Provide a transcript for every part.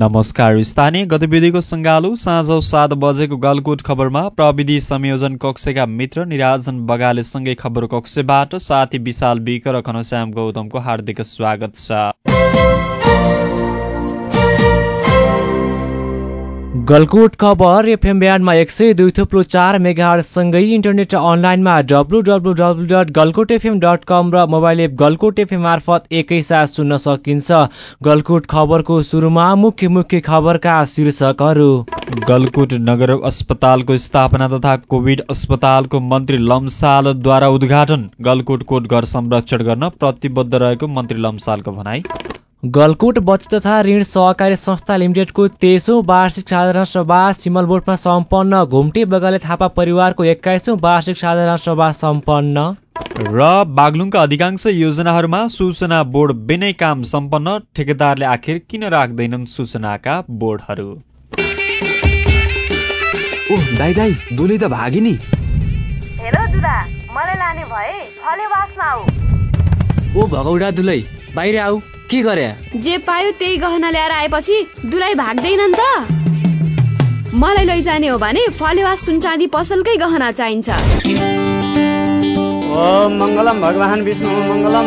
नमस्कार स्थानीय गतिविधिको सङ्गालो साँझ सात बजेको गलकुट खबरमा प्रविधि संयोजन कक्षका मित्र निराजन बगालेसँगै खबर कक्षबाट साथी विशाल बिक र घनश्याम गौतमको हार्दिक स्वागत छ। गलकुट खबर एफएम ब्यान्डमा एक सय दुई थुप्रो चार मेगाहरूसँगै इन्टरनेट अनलाइनमा W W W dot Galkot FM dot com र मोबाइल एप गलकोट एफएम मार्फत एकैसाथ सुन्न सकिन्छ। गलकुट खबरको सुरुमा मुख्य मुख्य खबरका शीर्षकहरू। गलकुट नगर अस्पतालको स्थापना तथा कोभिड अस्पतालको मन्त्री लम्सालद्वारा उद्घाटन। गलकुट कोट घर संरक्षण गर्न प्रतिबद्ध रहेको मन्त्री लम्सालको भनाई। गलकुट बचत तथा ऋण सहकारी संस्था लिमिटेडको तेइसौँ वार्षिक साधारण सभा सिमलबोटमा सम्पन्न घुम्टे बगाले थापा परिवारको एक्काइसौँ वार्षिक साधारण सभा सम्पन्न। र बागलुङका अधिकांश योजनाहरूमा सूचना बोर्ड बिनै काम सम्पन्न ठेकेदारले आखिर किन राख्दैनन् सूचनाका बोर्डहरू? ओ दाई दाई दुली त भागी नि। हेलो दुदा मलाई लाने भए फलेवासमा आऊ। ओ भगौडा दुलै बाहिर आऊ। के गरे? जे पायो त्यही गहना ल्याएर आएपछि दुलाई भाग्दैनन् त। मलाई लैजाने हो भने फलेवास सुनचाँदी पसलकै गहना चाहिन्छ। ओम मङ्गलम भगवान् विष्णु मङ्गलम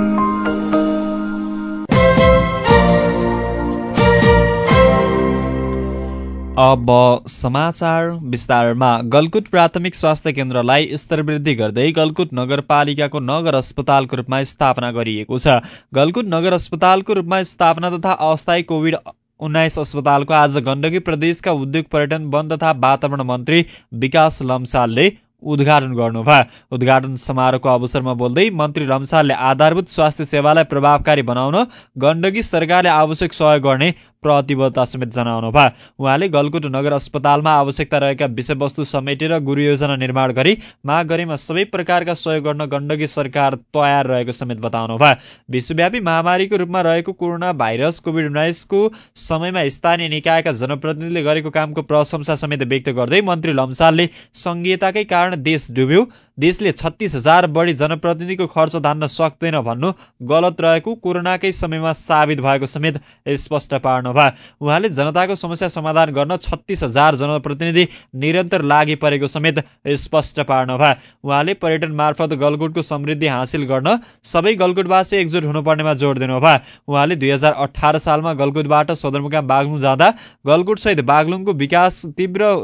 अब समाचार विस्तारमा। गलकुट प्राथमिक स्वास्थ्य केन्द्रलाई स्तरवृद्धि गर्दै गलकुट नगरपालिकाको नगर अस्पतालको रूपमा स्थापना गरिएको छ। गलकुट नगर अस्पतालको रूपमा स्थापना तथा अस्थायी कोविड उन्नाइस अस्पतालको आज गण्डकी प्रदेशका उद्योग पर्यटन वन तथा वातावरण मन्त्री विकास लम्सालले उद्घाटन गर्नुभयो उद्घाटन समारोहको अवसरमा बोल्दै मन्त्री लम्सालले आधारभूत स्वास्थ्य सेवालाई प्रभावकारी बनाउन गण्डकी सरकारले आवश्यक सहयोग गर्ने प्रतिबद्धता समेत जनाउनु भयो। उहाँले गलकुट नगर अस्पतालमा आवश्यकता रहेका विषयवस्तु समेटेर गुरु योजना निर्माण गरी माग गरेमा सबै प्रकारका सहयोग गर्न गण्डकी सरकार तयार रहेको समेत बताउनु भयो। विश्वव्यापी महामारीको रूपमा रहेको कोरोना भाइरस कोभिड उन्नाइसको समयमा स्थानीय निकायका जनप्रतिनिधिले गरेको कामको प्रशंसा समेत व्यक्त गर्दै मन्त्री लम्सालले सङ्घीयताकै कारण देश डुब्यो। देशले छत्तिस हजार बढी जनप्रतिनिधिको खर्च धान्न सक्दैन भन्नु गलत रहेको कोरोनाकै समयमा साबित भएको समेत स्पष्ट पार्नुभयो उहाँले जनताको समस्या समाधान गर्न छत्तिस हजार जनप्रतिनिधि निरन्तर लागि परेको समेत स्पष्ट पार्नुभयो उहाँले पर्यटन मार्फत गलकुटको समृद्धि हासिल गर्न सबै गलकुटवासी एकजुट हुनुपर्नेमा जोड दिनुभयो उहाँले दुई हजार अठार सालमा गलकुटबाट सदरमुकाम बागलुङ जाँदा गलकुटसहित बागलुङको विकास तीव्र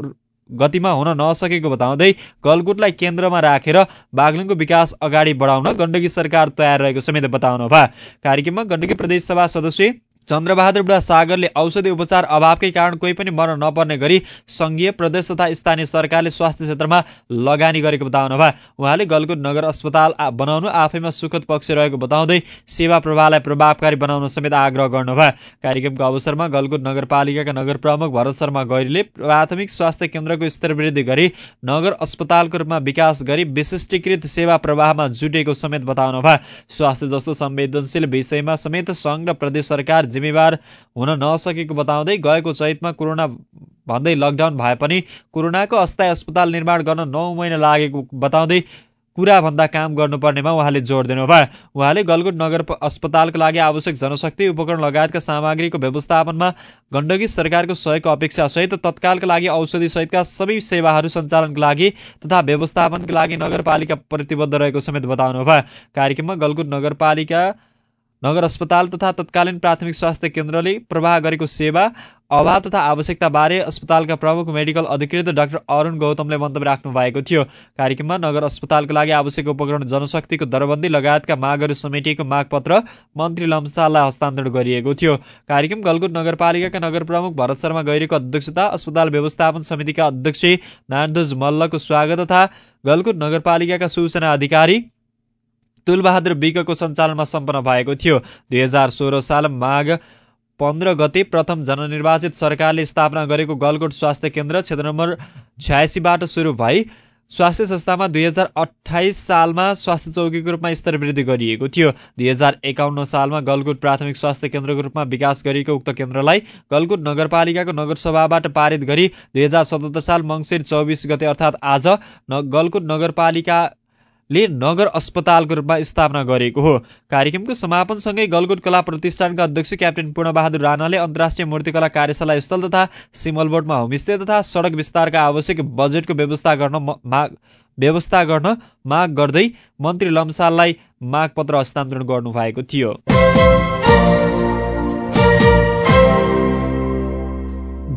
गतिमा हुन नसकेको बताउँदै गलकुटलाई केन्द्रमा राखेर बागलुङको विकास अगाडि बढाउन गण्डकी सरकार तयार रहेको समेत बताउनु भयो कार्यक्रममा गण्डकी प्रदेशसभा सदस्य चन्द्रबहादुर बुढा सागरले औषधि उपचार अभावकै कारण कोही पनि मर्न नपर्ने गरी संघीय प्रदेश तथा स्थानीय सरकारले स्वास्थ्य क्षेत्रमा लगानी गरेको बताउनु भयो। उहाँले गलकुट नगर अस्पताल बनाउनु आफैमा सुखद पक्ष रहेको बताउँदै सेवा प्रवाहलाई प्रभावकारी बनाउन समेत आग्रह गर्नुभयो। कार्यक्रमको अवसरमा गलकुट नगरपालिकाका नगर प्रमुख भरत शर्मा गैरीले प्राथमिक स्वास्थ्य केन्द्रको स्तर वृद्धि गरी नगर अस्पतालको रूपमा विकास गरी विशिष्टीकृत सेवा प्रवाहमा जुटेको समेत बताउनु स्वास्थ्य जस्तो संवेदनशील विषयमा समेत संघ र प्रदेश सरकार जिम्मेवार हुन नसकेको बताउँदै गएको चैतमा कोरोना भन्दै लकडाउन भए पनि कोरोनाको अस्थायी अस्पताल निर्माण गर्न नौ महिना लागेको बताउँदै कुराभन्दा काम गर्नुपर्नेमा उहाँले जोड दिनुभयो। उहाँले गलकुट नगर अस्पतालको लागि आवश्यक जनशक्ति उपकरण लगायतका सामग्रीको व्यवस्थापनमा गण्डकी सरकारको सहयोगको अपेक्षा सहित तत्कालका लागि औषधि सहितका सबै सेवाहरू सञ्चालनको लागि तथा व्यवस्थापनको लागि नगरपालिका प्रतिबद्ध रहेको समेत बताउनुभयो। कार्यक्रममा गलकुट नगरपालिका नगर अस्पताल तथा तत्कालीन प्राथमिक स्वास्थ्य केन्द्रले प्रवाह गरेको सेवा अभाव तथा आवश्यकता बारे अस्पतालका प्रमुख मेडिकल अधिकृत डाक्टर अरुण गौतमले मन्तव्य राख्नु भएको थियो। कार्यक्रममा नगर अस्पतालको लागि आवश्यक उपकरण जनशक्तिको दरबन्दी लगायतका मागहरू समेटिएको मागपत्र मन्त्री लम्साललाई हस्तान्तरण गरिएको थियो। कार्यक्रम गलकुट नगरपालिकाका नगर प्रमुख भरत शर्मा गैरीको अध्यक्षता अस्पताल व्यवस्थापन समितिका अध्यक्ष नारायणध्वज मल्लको स्वागत तथा गलकुट नगरपालिकाका सूचना अधिकारी तुलबहादुर विकको सञ्चालनमा सम्पन्न भएको थियो। दुई हजार सोह्र साल माघ पन्ध्र गते प्रथम जननिर्वाचित सरकारले स्थापना गरेको गलकोट स्वास्थ्य केन्द्र क्षेत्र नम्बर छयासीबाट सुरु भई स्वास्थ्य संस्थामा दुई हजार अठाइस सालमा स्वास्थ्य चौकीको रूपमा स्तर वृद्धि गरिएको थियो। दुई हजार एकाउन्न सालमा गलकुट प्राथमिक स्वास्थ्य केन्द्रको रूपमा विकास गरिएको उक्त केन्द्रलाई गलकुट नगरपालिकाको नगरसभाबाट पारित गरी दुई हजार सतहत्तर साल मङ्सिर चौबिस गते अर्थात् आज गलकुट नगरपालिका ले नगर अस्पतालको रूपमा स्थापना गरेको हो। कार्यक्रमको समापनसँगै गलगुट कला प्रतिष्ठानका अध्यक्ष क्याप्टेन पूर्णबहादुर राणाले अन्तर्राष्ट्रिय मूर्तिकला कार्यशाला स्थल तथा सिमलबोटमा होमस्टे तथा सडक विस्तारका आवश्यक बजेटको व्यवस्था गर्न माग व्यवस्था गर्न माग गर्दै मन्त्री लम्साललाई मागपत्र हस्तान्तरण गर्नुभएको थियो।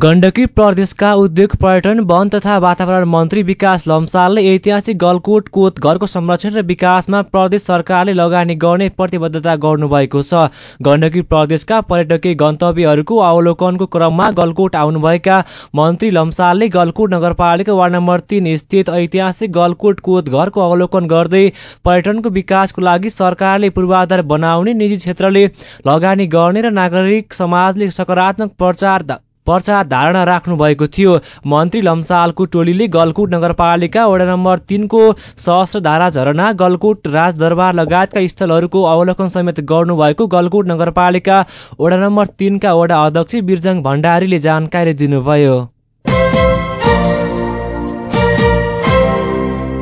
गण्डकी प्रदेशका उद्योग पर्यटन वन तथा वातावरण मन्त्री विकास लम्सालले ऐतिहासिक गलकोट कोत घरको संरक्षण र विकासमा प्रदेश सरकारले लगानी गर्ने प्रतिबद्धता गर्नुभएको छ। गण्डकी प्रदेशका पर्यटकीय गन्तव्यहरूको अवलोकनको क्रममा गलकोट आउनुभएका मन्त्री लम्सालले गलकोट नगरपालिका वार्ड नम्बर तिन स्थित ऐतिहासिक गलकोट कोत घरको अवलोकन गर्दै पर्यटनको विकासको लागि सरकारले पूर्वाधार बनाउने निजी क्षेत्रले लगानी गर्ने र नागरिक समाजले सकारात्मक प्रचार पर्चा धारणा राख्नु भएको थियो। मन्त्री लम्सालको टोलीले गलकुट नगरपालिका वडा नम्बर तिनको सहस्रधारा झरना गलकुट राजदरबार लगायतका स्थलहरूको अवलोकन समेत गर्नुभएको गलकुट नगरपालिका वडा नम्बर तिनका वडा अध्यक्ष बिरजङ भण्डारीले जानकारी दिनुभयो।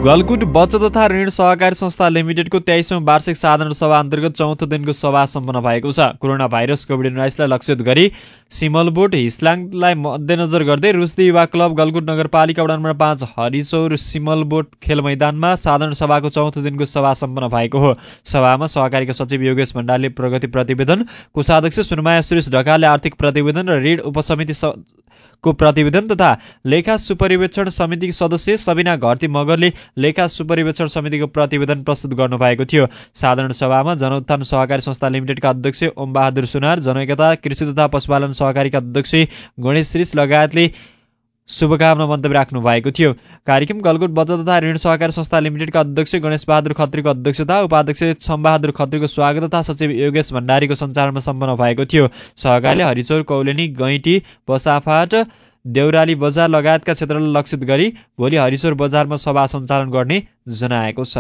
गलकुट बचत तथा ऋण सहकारी संस्था लिमिटेडको तेइसौँ वार्षिक साधारण सभा अन्तर्गत चौथो दिनको सभा सम्पन्न भएको छ। कोरोना भाइरस कोभिड उन्नाइसलाई लक्षित गरी सिमलबोट हिस्लाङलाई मध्यनजर गर्दै रुस्दी युवा क्लब गलकुट नगरपालिका वडा नम्बर पाँच हरिचौर सिमलबोट खेल मैदानमा साधारण सभाको चौथो दिनको सभा सम्पन्न भएको हो। सभामा सहकारीका सचिव योगेश भण्डारले प्रगति प्रतिवेदन कोषाध्यक्ष सुनमाया सुरेश ढकालले आर्थिक प्रतिवेदन र ऋण उपसमिति को प्रतिवेदन तथा लेखा सुपरिवेक्षण समितिको सदस्य सबिना घरती मगरले लेखा सुपरिवेक्षण समितिको प्रतिवेदन प्रस्तुत गर्नुभएको थियो। साधारण सभामा जनउत्थान सहकारी संस्था लिमिटेडका अध्यक्ष ओम बहादुर सुनार जनैकता कृषि तथा पशुपालन सहकारीका अध्यक्ष गणेश श्रीष लगायतले शुभकामना मन्तव्य राख्नु भएको थियो। कार्यक्रम गलकोट बचत तथा ऋण सहकारी संस्था लिमिटेडका अध्यक्ष गणेश बहादुर खत्रीको अध्यक्षता उपाध्यक्ष छम्बहादुर खत्रीको स्वागत तथा सचिव योगेश भण्डारीको सञ्चालनमा सम्पन्न भएको थियो। सहकारीले हरिचौर कौलेनी गैँटी बसाफाट देउराली बजार लगायतका क्षेत्रलाई लक्षित गरी भोलि हरिचौर बजारमा सभा सञ्चालन गर्ने जनाएको छ।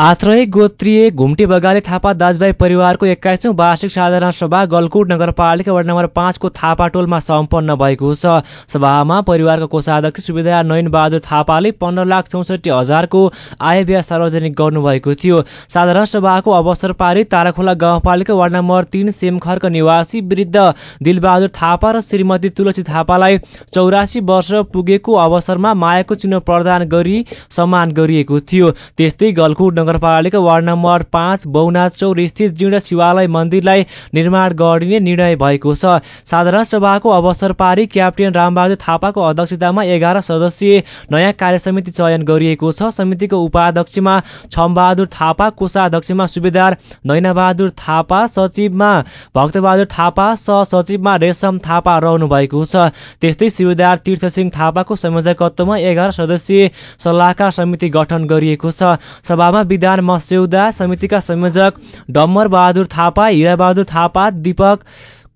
आत्रय गोत्रीय घुम्टे बगाले थापा दाजुभाइ परिवारको एक्काइसौँ वार्षिक साधारण सभा गलकुट नगरपालिका वार्ड नम्बर पाँचको थापा टोलमा सम्पन्न भएको छ। सभामा परिवारको कोषाध्यक्ष सुविधा नयन बहादुर थापाले पन्ध्र लाख चौसठी हजारको आय व्यय सार्वजनिक गर्नुभएको थियो। साधारण सभाको अवसर पारी ताराखोला गाउँपालिका वार्ड नम्बर तिन सेमखरका निवासी वृद्ध दिलबहादुर थापा र श्रीमती तुलसी थापालाई चौरासी वर्ष पुगेको अवसरमा मायाको चिन्ह प्रदान गरी सम्मान गरिएको थियो। त्यस्तै गलकुट नगरपालिका वार्ड नम्बर पाँच बौना चौर स्थित जीर्ण शिवालय मन्दिरलाई निर्माण गरिने निर्णय भएको छ। साधारण सभाको अवसर पारी क्याप्टेन रामबहादुर थापाको अध्यक्षतामा एघार सदस्यीय नयाँ कार्यसमिति चयन गरिएको छ। समितिको उपाध्यक्षमा छमबहादुर थापा कोषाध्यक्षमा सुबेदार नैनाबहादुर थापा सचिवमा भक्तबहादुर थापा सहसचिवमा रेशम थापा रहनु भएको छ। त्यस्तै सुबेदार तीर्थसिंह थापाको संयोजकत्वमा एघार सदस्यीय सल्लाहकार समिति गठन गरिएको छ। सभामा विधान मस्यौदा समितिका संयोजक डम्बर बहादुर थापा हिराबहादुर थापा दीपक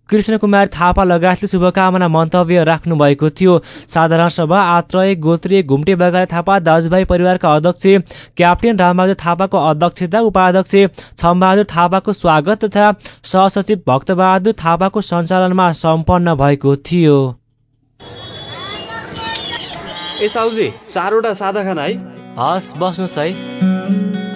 कृष्ण कुमार थापा लगायतले शुभकामना मन्तव्य राख्नु भएको थियो। साधारण सभा आत्रय गोत्रीय घुम्टे बगाले थापा दाजुभाइ परिवारका अध्यक्ष क्याप्टेन रामबहादुर थापाको अध्यक्षता उपाध्यक्ष छमबहादुर थापाको स्वागत तथा सहसचिव भक्तबहादुर थापाको सञ्चालनमा सम्पन्न भएको थियो। ए साउजी चारवटा सादा खाना है? हस् बस्नुहोस् है।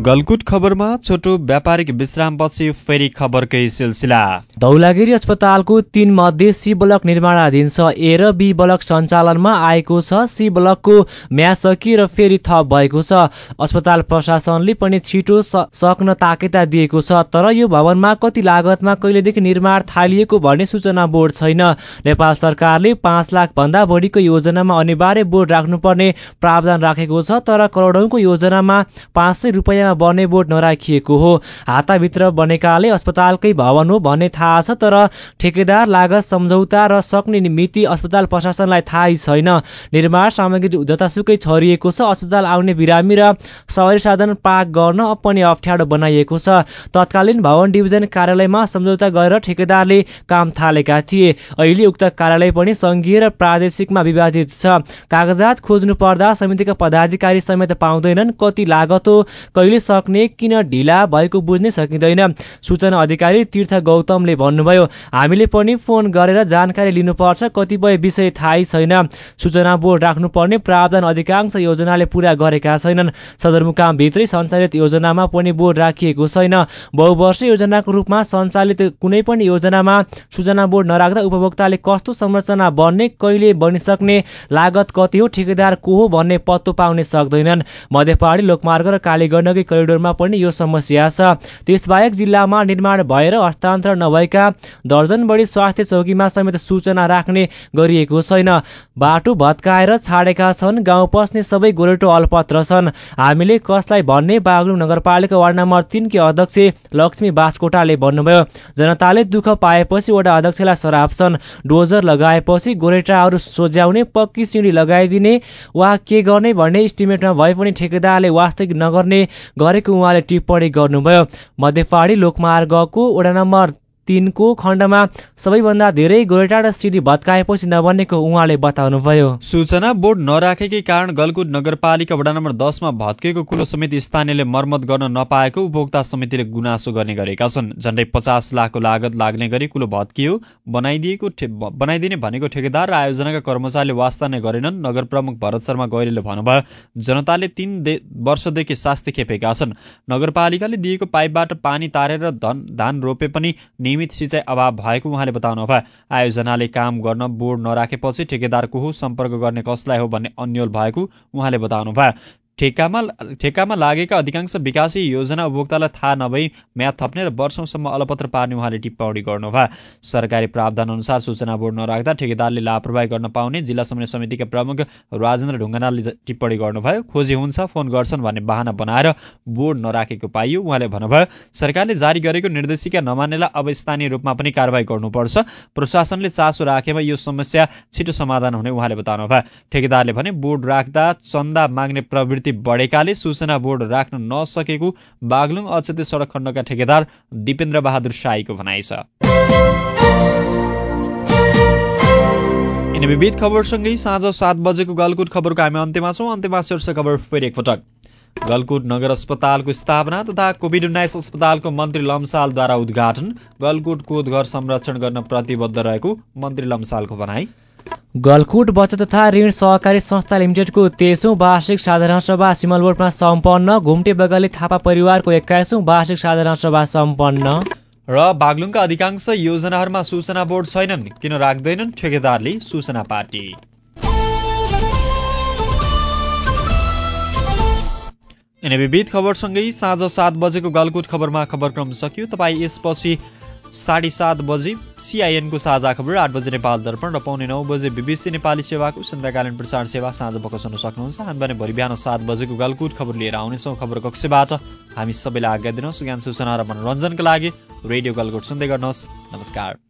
गलकुट खबरमा छोटो व्यापारिक विश्रामपछि फेरि खबरकै सिलसिला। धौलागिरी अस्पतालको तीन मध्ये सी ब्लक निर्माणाधीन छ। ए र बी ब्लक सञ्चालनमा आएको छ। सी ब्लकको म्याद सकिएर फेरि थप भएको छ। अस्पताल प्रशासनले पनि छिटो सक्न ताकेता दिएको छ। तर यो भवनमा कति लागतमा कहिलेदेखि निर्माण थालिएको भन्ने सूचना बोर्ड छैन। नेपाल सरकारले पाँच लाख भन्दा बढीको योजनामा अनिवार्य बोर्ड राख्नुपर्ने प्रावधान राखेको छ। तर करोडौँको योजनामा पाँच सय रुपियाँमा सूचना बन्ने बोर्ड नराखिएको हो। हाताभित्र बनेकाले अस्पतालकै भवन हो भन्ने थाहा छ तर ठेकेदार लागत सम्झौता र सक्ने मिति अस्पताल प्रशासनलाई थाहै छैन। निर्माण सामग्री जतासुकै छरिएको छ। अस्पताल आउने बिरामी र सवारी साधन पार्क गर्न पनि अप्ठ्यारो बनाइएको छ। तत्कालीन भवन डिभिजन कार्यालयमा सम्झौता गरेर ठेकेदारले काम थालेका थिए। अहिले उक्त कार्यालय पनि सङ्घीय र प्रादेशिकमा विभाजित छ। कागजात खोज्नु पर्दा समितिका पदाधिकारी समेत पाउँदैनन्। कति लागत हो? कहिले सक्ने किन ढिला भएको बुझ्नै सकिँदैन सूचना अधिकारी तीर्थ गौतमले भन्नुभयो। हामीले पनि फोन गरेर जानकारी लिनुपर्छ कतिपय विषय थाहै छैन। सूचना बोर्ड राख्नुपर्ने प्रावधान अधिकांश योजनाले पूरा गरेका छैनन्। सदरमुकामभित्रै सञ्चालित योजनामा पनि बोर्ड राखिएको छैन। बहुवर्ष योजनाको रूपमा सञ्चालित कुनै पनि योजनामा सूचना बोर्ड नराख्दा उपभोक्ताले कस्तो संरचना बन्ने कहिले बनिसक्ने लागत कति हो ठेकेदार को हो भन्ने पत्तो पाउने सक्दैनन्। मध्य पहाडी लोकमार्ग र कालीगण्डकी करिडोरमा पनि यो समस्या छ। त्यसबाहेक जिल्लामा निर्माण भएर हस्तान्तरण नभएका दर्जन बढी स्वास्थ्य चौकीमा समेत सूचना राख्ने गरिएको छैन। बाटो भत्काएर छाडेका छन् गाउँ पस्ने सबै गोरेटो अलपत्र छन्। हामीले कसलाई भन्ने बागलुङ नगरपालिका वार्ड नम्बर तिनकी अध्यक्ष लक्ष्मी बासकोटाले भन्नुभयो जनताले दुःख पाएपछि वडा अध्यक्षलाई सराप छन्। डोजर लगाएपछि गोरेटाहरू सोझ्याउने पक्की सिँढी लगाइदिने वा के गर्ने भन्ने इस्टिमेटमा भए पनि ठेकेदारले वास्तविक नगर्ने गरेको उहाँले टिप्पणी गर्नुभयो। मध्यपहाडी लोकमार्गको वडा नम्बर तिनको खण्डमा सबैभन्दा धेरै गोरेटा र सिडी भत्काएपछि नबनेको उहाँले बताउनुभयो। सूचना बोर्ड नराखेकै कारण गलकुट नगरपालिका वडा नम्बर दसमा भत्केको कुलो समेत स्थानीयले मर्मत गर्न नपाएको उपभोक्ता समितिले गुनासो गर्ने गरेका छन्। झण्डै पचास लाखको लागत लाग्ने गरी कुलो भत्कियो बनाइदिएको बनाइदिने भनेको ठेकेदार र आयोजनाका कर्मचारीले वास्ता नै गरेनन् नगर प्रमुख भरत शर्मा गैरीले भन्नुभयो जनताले तीन वर्षदेखि शास्ति खेपेका छन्। नगरपालिकाले दिएको पाइपबाट पानी तारेर धान रोपे पनि नियमित सिँचाइ अभाव भएको उहाँले बताउनु भयो। आयोजनाले काम गर्न बोर्ड नराखेपछि ठेकेदार को सम्पर्क गर्ने कसलाई हो भन्ने अन्यल भएको उहाँले बताउनु भयो। ठेकामा ठेकामा लागेका अधिकांश विकासी योजना उपभोक्तालाई थाहा नभई म्याद थप्ने र वर्षौंसम्म अलपत्र पार्ने उहाँले टिप्पणी गर्नुभयो। सरकारी प्रावधान अनुसार सूचना बोर्ड नराख्दा ठेकेदारले लापरवाही गर्न पाउने जिल्ला समन्वय समितिका प्रमुख राजेन्द्र ढुङ्गानाले टिप्पणी गर्नुभयो। खोजी हुन्छ फोन गर्छन् भन्ने बाहना बनाएर बोर्ड नराखेको पाइयो उहाँले भन्नुभयो। सरकारले जारी गरेको निर्देशिका नमान्नेलाई अब स्थानीय रूपमा पनि कारवाही गर्नुपर्छ। प्रशासनले चासो राखेमा यो समस्या छिटो समाधान हुने उहाँले बताउनु भयो ठेकेदारले भने बोर्ड राख्दा चन्दा माग्ने प्रवृत्ति गति बढेकाले सूचना बोर्ड राख्न नसकेको बागलुङ अक्षते सडक खण्डका ठेकेदार दिपेन्द्र बहादुर साईको भनाइ छ। विविध खबरसँगै साँझ सात बजेको गलकुट खबरको हामी अन्त्यमा छौँ। अन्त्यमा शीर्ष खबर फेरि एकपटक। गलकुट नगर अस्पतालको स्थापना तथा कोभिड उन्नाइस अस्पतालको मन्त्री लम्सालद्वारा उद्घाटन। गलकुट कोदघर संरक्षण गर्न प्रतिबद्ध रहेको मन्त्री लम्सालको भनाई गलकुट बचत तथा ऋण सहकारी संस्था लिमिटेडको तेइसौँ वार्षिक साधारण सभा सिमलबोटमा सम्पन्न घुम्टे बगली थापा परिवारको एक्काइसौँ वार्षिक साधारण सभा सम्पन्न। र बागलुङका अधिकांश योजनाहरूमा सूचना बोर्ड छैनन् किन राख्दैनन् ठेकेदारले सूचना पार्टी। खबरसँगै साँझ सात बजेको गलकुट खबरमा खबरक्रम सकियो। तपाईँ यसपछि साढे सात बजे सिआइएनको साझा खबर आठ बजे नेपाल दर्पण र पाउने नौ बजे बिबिसी नेपाली सेवाको सन्ध्याकालीन प्रसारण सेवा साँझ पक्ष सुन्न सक्नुहुन्छ। हामी भने भोलि बिहान सात बजेको गलकुट खबर लिएर आउनेछौँ खबर कक्षबाट। हामी सबैलाई आज्ञा दिनुहोस् ज्ञान सूचना र मनोरञ्जनका लागि रेडियो गलकुट सुन्दै गर्नुहोस्। नमस्कार।